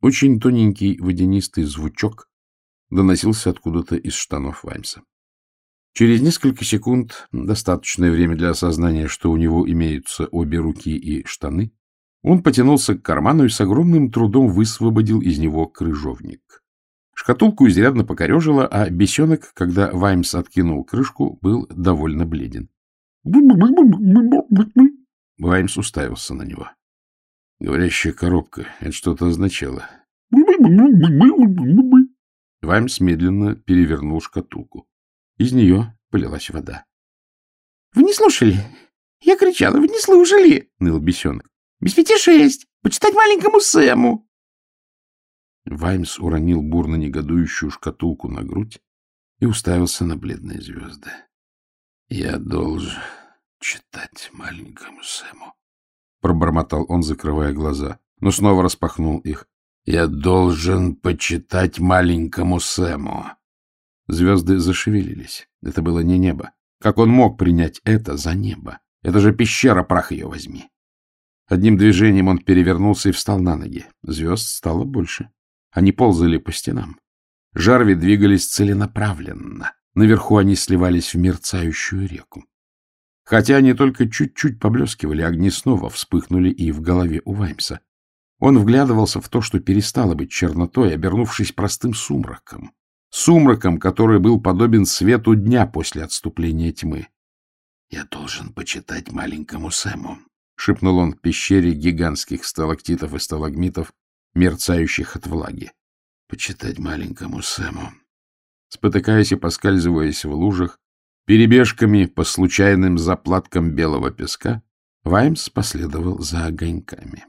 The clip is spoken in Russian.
Очень тоненький водянистый звучок доносился откуда-то из штанов Ваймса. Через несколько секунд, достаточное время для осознания, что у него имеются обе руки и штаны, он потянулся к карману и с огромным трудом высвободил из него крыжовник. Шкатулку изрядно покорежило, а бесенок, когда Ваймс откинул крышку, был довольно бледен. Ваймс уставился на него. Говорящая коробка. Это что-то означало. Ваймс медленно перевернул шкатулку. Из нее полилась вода. — Вы не слушали? Я кричала, вы не слушали, — ныл бесенок. — Без пяти шесть. Почитать маленькому Сэму. Ваймс уронил бурно негодующую шкатулку на грудь и уставился на бледные звезды. — Я должен читать маленькому Сэму, — пробормотал он, закрывая глаза, но снова распахнул их. — Я должен почитать маленькому Сэму. Звезды зашевелились. Это было не небо. Как он мог принять это за небо? Это же пещера, прах ее возьми. Одним движением он перевернулся и встал на ноги. Звезд стало больше. Они ползали по стенам. Жарви двигались целенаправленно. Наверху они сливались в мерцающую реку. Хотя они только чуть-чуть поблескивали, огни снова вспыхнули и в голове у Ваймса. Он вглядывался в то, что перестало быть чернотой, обернувшись простым сумраком. Сумраком, который был подобен свету дня после отступления тьмы. — Я должен почитать маленькому Сэму, — шепнул он в пещере гигантских сталактитов и сталагмитов, мерцающих от влаги. — Почитать маленькому Сэму. Спотыкаясь и поскальзываясь в лужах, Перебежками по случайным заплаткам белого песка Ваймс последовал за огоньками.